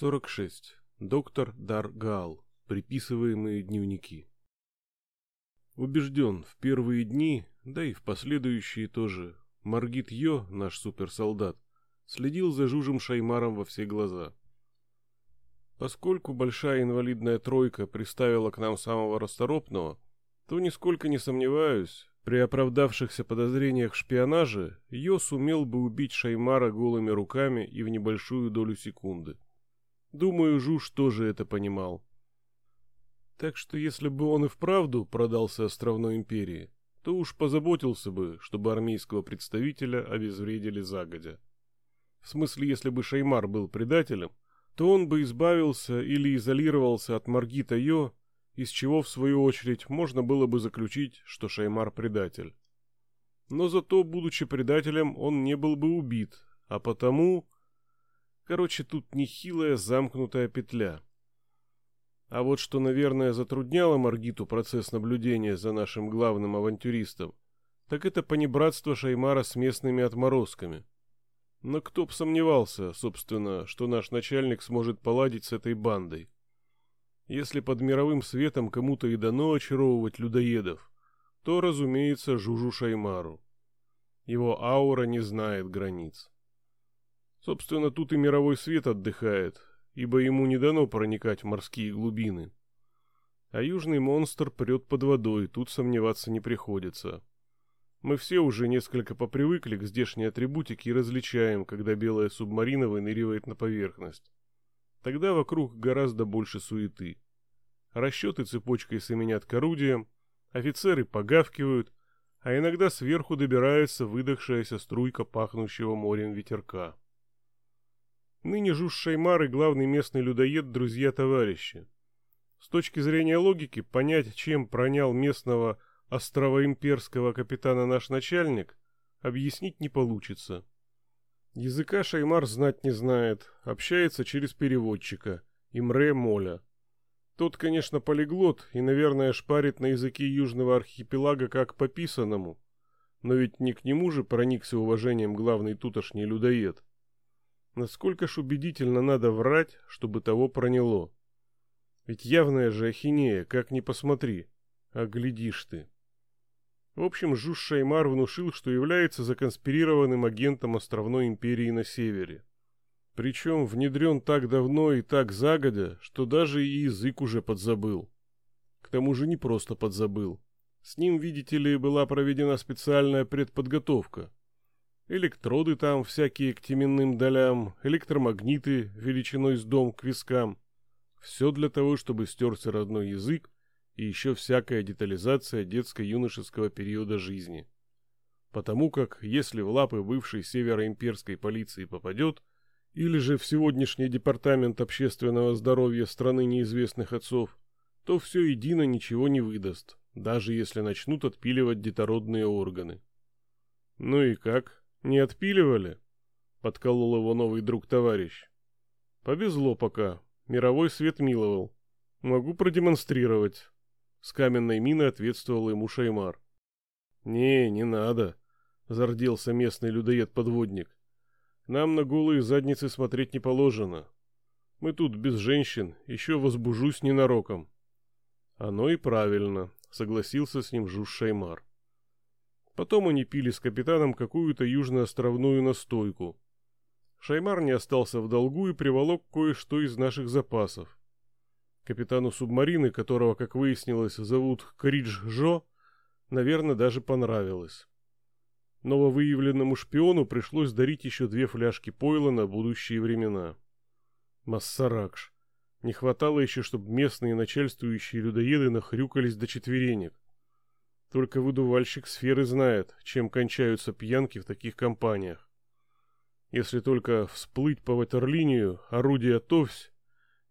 46. Доктор Даргал. Приписываемые дневники. Убежден, в первые дни, да и в последующие тоже, Маргит Йо, наш суперсолдат, следил за Жужем Шаймаром во все глаза. Поскольку большая инвалидная тройка приставила к нам самого расторопного, то нисколько не сомневаюсь, при оправдавшихся подозрениях в шпионаже Йо сумел бы убить Шаймара голыми руками и в небольшую долю секунды. Думаю, Жуж тоже это понимал. Так что если бы он и вправду продался островной империи, то уж позаботился бы, чтобы армейского представителя обезвредили загодя. В смысле, если бы Шаймар был предателем, то он бы избавился или изолировался от Маргита Йо, из чего, в свою очередь, можно было бы заключить, что Шаймар предатель. Но зато, будучи предателем, он не был бы убит, а потому Короче, тут нехилая замкнутая петля. А вот что, наверное, затрудняло Маргиту процесс наблюдения за нашим главным авантюристом, так это понебратство Шаймара с местными отморозками. Но кто б сомневался, собственно, что наш начальник сможет поладить с этой бандой. Если под мировым светом кому-то и дано очаровывать людоедов, то, разумеется, Жужу Шаймару. Его аура не знает границ. Собственно, тут и мировой свет отдыхает, ибо ему не дано проникать в морские глубины. А южный монстр прет под водой, тут сомневаться не приходится. Мы все уже несколько попривыкли к здешней атрибутике и различаем, когда белая субмарина выныривает на поверхность. Тогда вокруг гораздо больше суеты. Расчеты цепочкой семенят к орудиям, офицеры погавкивают, а иногда сверху добирается выдохшаяся струйка пахнущего морем ветерка. Ныне Жуж Шаймар и главный местный людоед – друзья-товарищи. С точки зрения логики, понять, чем пронял местного островоимперского капитана наш начальник, объяснить не получится. Языка Шаймар знать не знает, общается через переводчика, Имре Моля. Тот, конечно, полиглот и, наверное, шпарит на языке южного архипелага как по писанному, но ведь не к нему же проникся уважением главный тутошний людоед. Насколько ж убедительно надо врать, чтобы того проняло. Ведь явная же ахинея, как ни посмотри. А глядишь ты. В общем, Жуж Шаймар внушил, что является законспирированным агентом островной империи на севере. Причем внедрен так давно и так загодя, что даже и язык уже подзабыл. К тому же не просто подзабыл. С ним, видите ли, была проведена специальная предподготовка. Электроды там всякие к теменным долям, электромагниты величиной с дом к вискам. Все для того, чтобы стерся родной язык и еще всякая детализация детско-юношеского периода жизни. Потому как, если в лапы бывшей североимперской полиции попадет, или же в сегодняшний департамент общественного здоровья страны неизвестных отцов, то все едино ничего не выдаст, даже если начнут отпиливать детородные органы. Ну и как? Не отпиливали? Подколол его новый друг-товарищ. Повезло пока. Мировой свет миловал. Могу продемонстрировать. С каменной миной ответствовал ему Шаймар. Не, не надо. Зарделся местный людоед-подводник. Нам на голые задницы смотреть не положено. Мы тут без женщин, еще возбужусь ненароком. Оно и правильно, согласился с ним Жуж Шаймар. Потом они пили с капитаном какую-то южноостровную настойку. Шаймар не остался в долгу и приволок кое-что из наших запасов. Капитану субмарины, которого, как выяснилось, зовут Кридж Жо, наверное, даже понравилось. Нововыявленному шпиону пришлось дарить еще две фляжки пойла на будущие времена. Массаракш. Не хватало еще, чтобы местные начальствующие людоеды нахрюкались до четверенек. Только выдувальщик сферы знает, чем кончаются пьянки в таких компаниях. Если только всплыть по ватерлинию, орудие товсь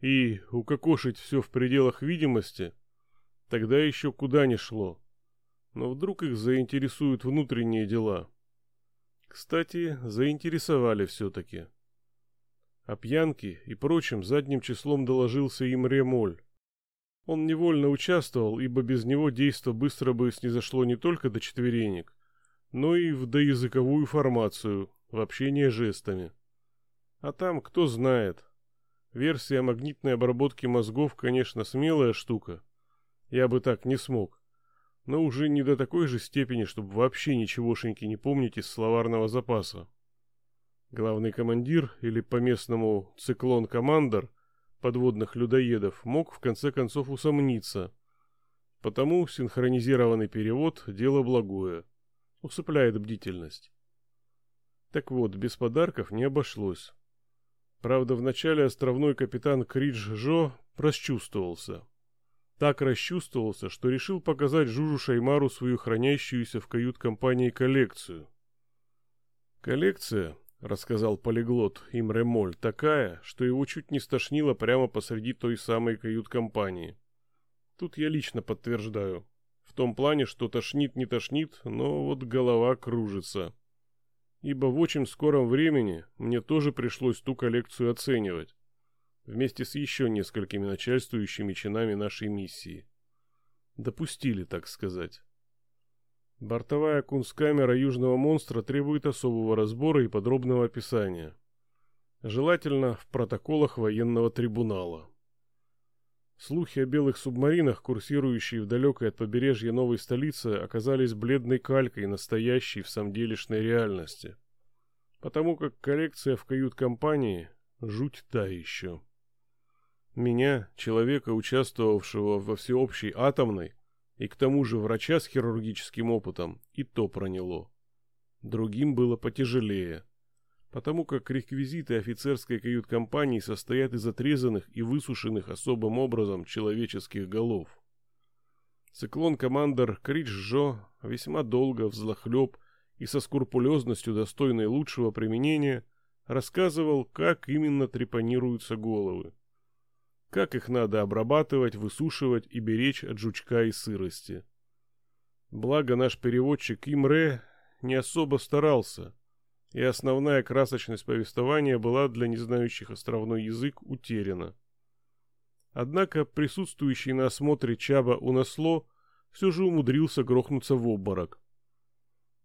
и укокошить все в пределах видимости, тогда еще куда ни шло. Но вдруг их заинтересуют внутренние дела. Кстати, заинтересовали все-таки. О пьянке и прочем задним числом доложился им Ремоль. Он невольно участвовал, ибо без него действо быстро бы снизошло не только до четверенек, но и в доязыковую формацию, в общение жестами. А там, кто знает. версия магнитной обработки мозгов, конечно, смелая штука. Я бы так не смог. Но уже не до такой же степени, чтобы вообще ничегошеньки не помнить из словарного запаса. Главный командир, или по-местному циклон-командор подводных людоедов, мог в конце концов усомниться. Потому синхронизированный перевод – дело благое. Усыпляет бдительность. Так вот, без подарков не обошлось. Правда, вначале островной капитан Кридж Жо расчувствовался. Так расчувствовался, что решил показать Жужу Шаймару свою хранящуюся в кают-компании коллекцию. Коллекция, рассказал полиглот Имре Моль, такая, что его чуть не стошнило прямо посреди той самой кают-компании. Тут я лично подтверждаю. В том плане, что тошнит не тошнит, но вот голова кружится ибо в очень скором времени мне тоже пришлось ту коллекцию оценивать, вместе с еще несколькими начальствующими чинами нашей миссии. Допустили, так сказать. Бортовая кунсткамера южного монстра требует особого разбора и подробного описания. Желательно в протоколах военного трибунала. Слухи о белых субмаринах, курсирующие в далекой от побережья новой столицы, оказались бледной калькой настоящей в самделишной реальности. Потому как коллекция в кают-компании — жуть та еще. Меня, человека, участвовавшего во всеобщей атомной, и к тому же врача с хирургическим опытом, и то проняло. Другим было потяжелее — потому как реквизиты офицерской кают-компании состоят из отрезанных и высушенных особым образом человеческих голов. Циклон-командор Кридж-Жо весьма долго, взлохлеб и со скрупулезностью, достойной лучшего применения, рассказывал, как именно трепанируются головы. Как их надо обрабатывать, высушивать и беречь от жучка и сырости. Благо наш переводчик Имре не особо старался – и основная красочность повествования была для незнающих островной язык утеряна. Однако присутствующий на осмотре Чаба Унасло все же умудрился грохнуться в обморок.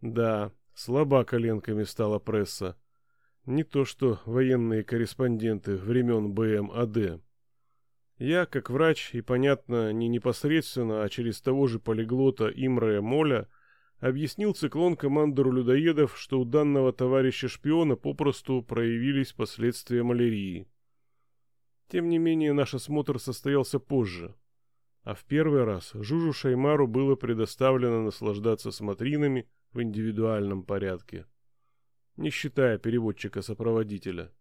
Да, слаба коленками стала пресса. Не то что военные корреспонденты времен БМАД. Я, как врач, и, понятно, не непосредственно, а через того же полиглота Имрая Моля, объяснил циклон командору людоедов, что у данного товарища-шпиона попросту проявились последствия малярии. Тем не менее, наш осмотр состоялся позже. А в первый раз Жужу Шаймару было предоставлено наслаждаться смотринами в индивидуальном порядке, не считая переводчика-сопроводителя.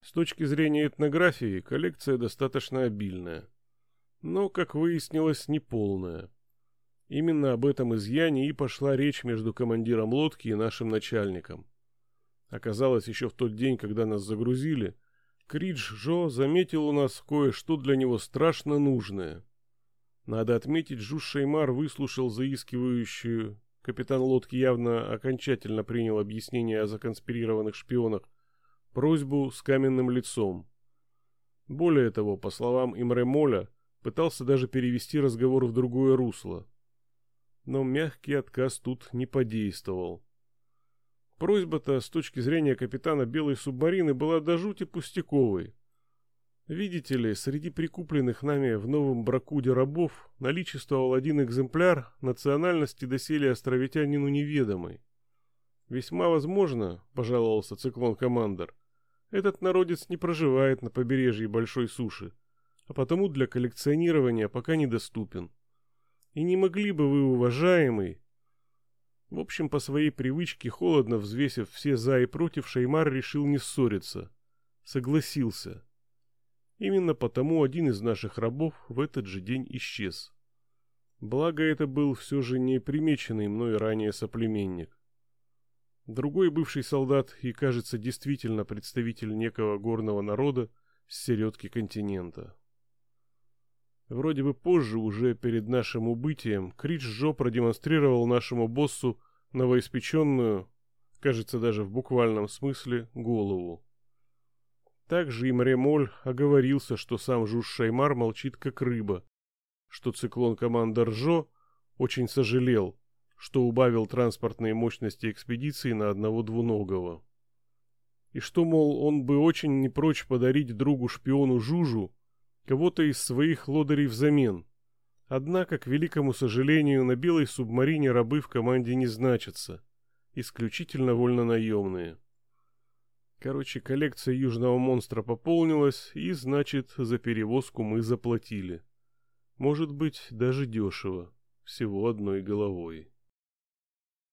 С точки зрения этнографии, коллекция достаточно обильная, но, как выяснилось, неполная. Именно об этом изъяне и пошла речь между командиром лодки и нашим начальником. Оказалось, еще в тот день, когда нас загрузили, Кридж Жо заметил у нас кое-что для него страшно нужное. Надо отметить, Жуж Шеймар выслушал заискивающую. Капитан лодки явно окончательно принял объяснение о законспирированных шпионах. Просьбу с каменным лицом. Более того, по словам Имре Моля, пытался даже перевести разговор в другое русло но мягкий отказ тут не подействовал. Просьба-то с точки зрения капитана белой субмарины была до жути пустяковой. Видите ли, среди прикупленных нами в Новом Бракуде рабов наличествовал один экземпляр национальности доселе островитянину неведомой. Весьма возможно, пожаловался циклон-командор, этот народец не проживает на побережье большой суши, а потому для коллекционирования пока недоступен. И не могли бы вы, уважаемый... В общем, по своей привычке, холодно взвесив все за и против, Шеймар решил не ссориться. Согласился. Именно потому один из наших рабов в этот же день исчез. Благо это был все же не примеченный мной ранее соплеменник. Другой бывший солдат и, кажется, действительно представитель некого горного народа с середки континента. Вроде бы позже, уже перед нашим убытием, Кридж Жо продемонстрировал нашему боссу новоиспеченную, кажется даже в буквальном смысле, голову. Также и Мремоль оговорился, что сам Жуж Шаймар молчит как рыба, что циклон командор Жо очень сожалел, что убавил транспортные мощности экспедиции на одного двуногого. и что, мол, он бы очень не прочь подарить другу-шпиону Жужу кого-то из своих лодырей взамен. Однако, к великому сожалению, на белой субмарине рабы в команде не значатся, исключительно вольнонаемные. Короче, коллекция южного монстра пополнилась, и, значит, за перевозку мы заплатили. Может быть, даже дешево, всего одной головой.